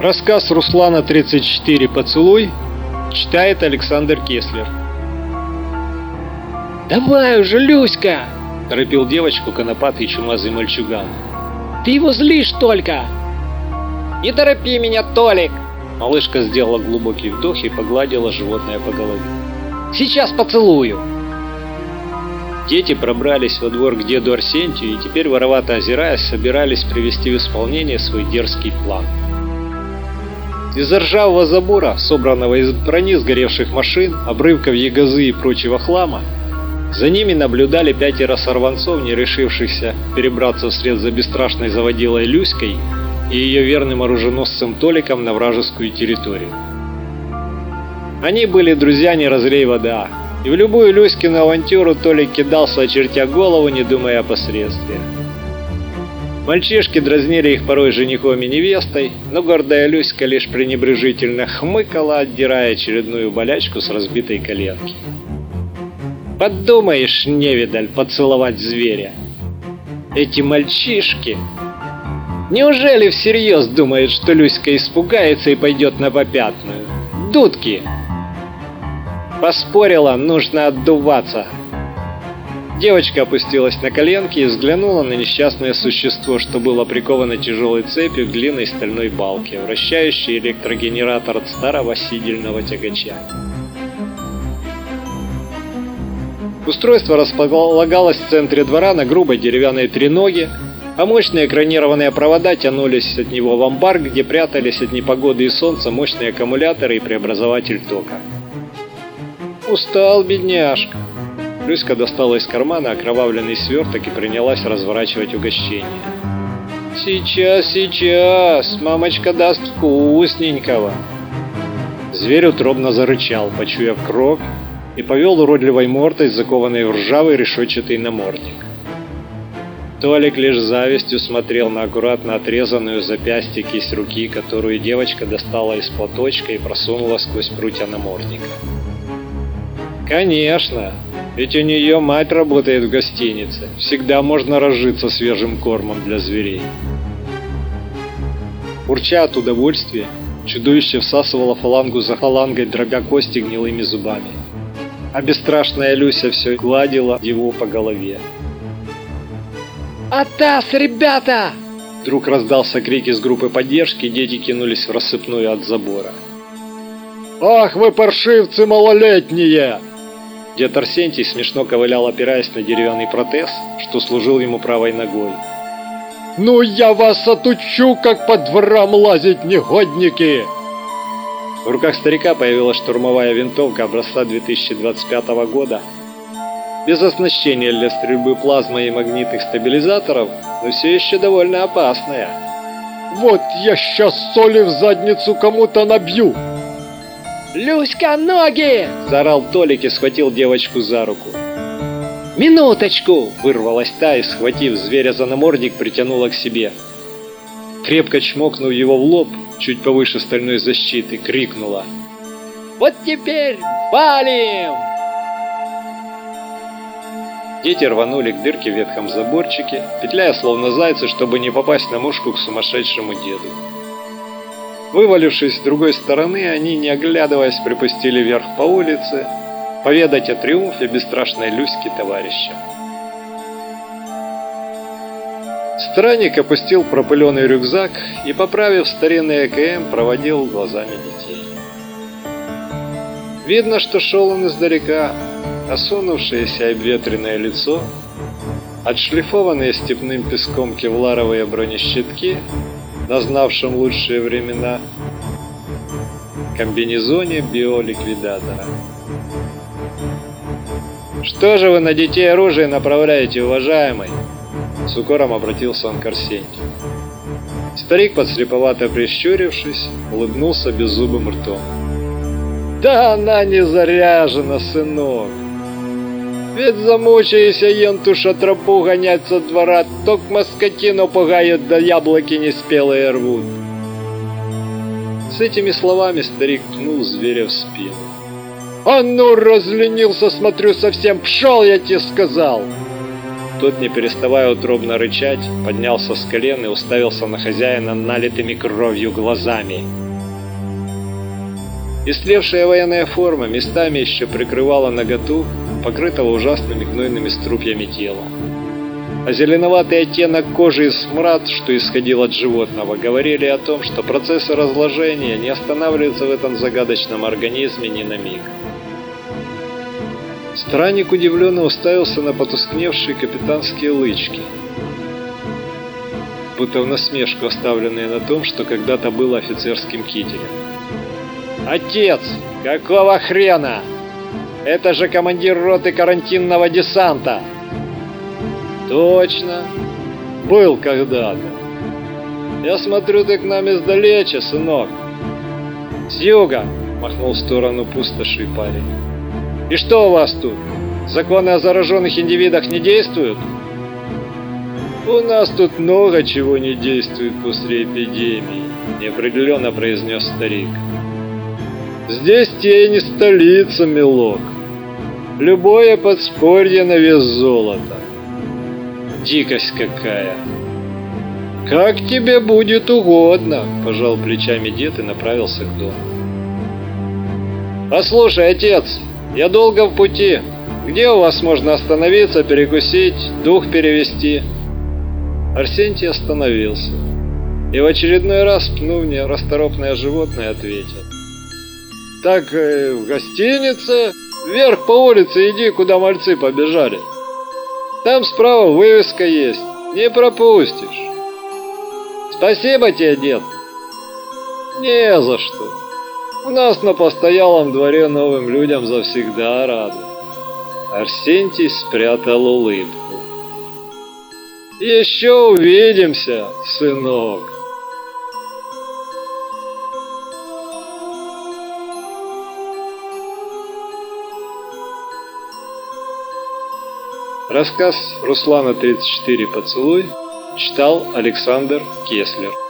Рассказ Руслана 34 «Поцелуй» читает Александр Кеслер. «Давай уже, Люська!» – торопил девочку конопатый чумазый мальчуган. «Ты его злишь только!» «Не торопи меня, Толик!» Малышка сделала глубокий вдох и погладила животное по голове. «Сейчас поцелую!» Дети пробрались во двор к деду Арсентию и теперь, воровато озираясь, собирались привести в исполнение свой дерзкий план. Из-за ржавого забора, собранного из брони сгоревших машин, обрывков ягозы и прочего хлама, за ними наблюдали пятеро сорванцов, не решившихся перебраться вслед за бесстрашной заводилой Люськой и ее верным оруженосцем Толиком на вражескую территорию. Они были друзья не разлей вода, и в любую Люськину авантюру Толик кидался, очертя голову, не думая о последствиях. Мальчишки дразнили их порой женихом и невестой, но гордая Люська лишь пренебрежительно хмыкала, отдирая очередную болячку с разбитой коленки. Подумаешь, невидаль, поцеловать зверя. Эти мальчишки... Неужели всерьез думают, что Люська испугается и пойдет на попятную? Дудки! Поспорила, нужно отдуваться. Девочка опустилась на коленки и взглянула на несчастное существо, что было приковано тяжелой цепью к длинной стальной балке, вращающей электрогенератор от старого сидельного тягача. Устройство располагалось в центре двора на грубой деревянной треноге, а мощные экранированные провода тянулись от него в амбар, где прятались от непогоды и солнца мощные аккумуляторы и преобразователь тока. Устал, бедняжка. Люська достала из кармана окровавленный сверток и принялась разворачивать угощение. «Сейчас, сейчас! Мамочка даст вкусненького!» Зверь утробно зарычал, почуяв кровь, и повел уродливой мордой, закованной в ржавый решетчатый намордник. Толик лишь завистью смотрел на аккуратно отрезанную запястье кисть руки, которую девочка достала из платочка и просунула сквозь прутья намордника. Конечно, ведь у нее мать работает в гостинице. Всегда можно разжиться свежим кормом для зверей. Урча от удовольствия, чудовище всасывало фалангу за фалангой, дробя кости гнилыми зубами. А бесстрашная Люся все гладила его по голове. «Атас, ребята!» Вдруг раздался крик из группы поддержки, дети кинулись в рассыпную от забора. «Ах вы паршивцы малолетние!» Дед Арсентий смешно ковылял, опираясь на деревянный протез, что служил ему правой ногой. «Ну я вас отучу, как по дворам лазить, негодники!» В руках старика появилась штурмовая винтовка образца 2025 года. Без оснащения для стрельбы плазмой и магнитных стабилизаторов, но все еще довольно опасная. «Вот я сейчас соли в задницу кому-то набью!» «Люська, ноги!» – заорал Толик и схватил девочку за руку. «Минуточку!» – вырвалась та и, схватив зверя за намордник, притянула к себе. Крепко чмокнув его в лоб, чуть повыше стальной защиты, крикнула. «Вот теперь валим!» Дети рванули к дырке в ветхом заборчике, петляя словно зайцы, чтобы не попасть на мушку к сумасшедшему деду. Вывалившись с другой стороны, они, не оглядываясь, припустили вверх по улице, поведать о триумфе бесстрашной Люськи товарища. Странник опустил пропыленный рюкзак и, поправив старинный ЭКМ, проводил глазами детей. Видно, что шел он издалека, осунувшееся обветренное лицо, отшлифованные степным песком кевларовые бронещитки – назнавшем лучшие времена, комбинезоне биоликвидатора. «Что же вы на детей оружие направляете, уважаемый?» С укором обратился он к Арсентию. Старик, подслеповато прищурившись, улыбнулся беззубым ртом. «Да она не заряжена, сынок! Ведь замучаешься ентуша тропу гонять со двора, токмо скотину пугают, да яблоки неспелые рвут. С этими словами старик пнул зверя в спину. «А ну, разленился, смотрю, совсем пшел, я тебе сказал!» Тот, не переставая утробно рычать, поднялся с колен и уставился на хозяина налитыми кровью глазами. Истлевшая военная форма местами еще прикрывала наготу, покрытого ужасными гнойными струпьями тела. А зеленоватый оттенок кожи и смрад, что исходил от животного, говорили о том, что процессы разложения не останавливаются в этом загадочном организме ни на миг. Странник удивленно уставился на потускневшие капитанские лычки, будто в насмешку оставленные на том, что когда-то было офицерским кителем. «Отец! Какого хрена? Это же командир роты карантинного десанта!» Точно. Был когда-то. Я смотрю, ты к нам издалече, сынок. С юга, махнул в сторону пустоши парень. И что у вас тут? Законы о зараженных индивидах не действуют? У нас тут много чего не действует после эпидемии, неопределенно произнес старик. Здесь те не столица, милок. Любое подспорье на вес золота. Дикость какая! Как тебе будет угодно, пожал плечами дед и направился к дому. Послушай, отец, я долго в пути. Где у вас можно остановиться, перекусить, дух перевести? Арсентий остановился и в очередной раз, пнув нерасторопное животное, ответил. «Так, э, в гостинице? Вверх по улице иди, куда мальцы побежали. Там справа вывеска есть, не пропустишь». «Спасибо тебе, дед!» «Не за что. У нас на постоялом дворе новым людям завсегда рады». Арсентий спрятал улыбку. Еще увидимся, сынок. Рассказ Руслана 34 поцелуй читал Александр Кеслер.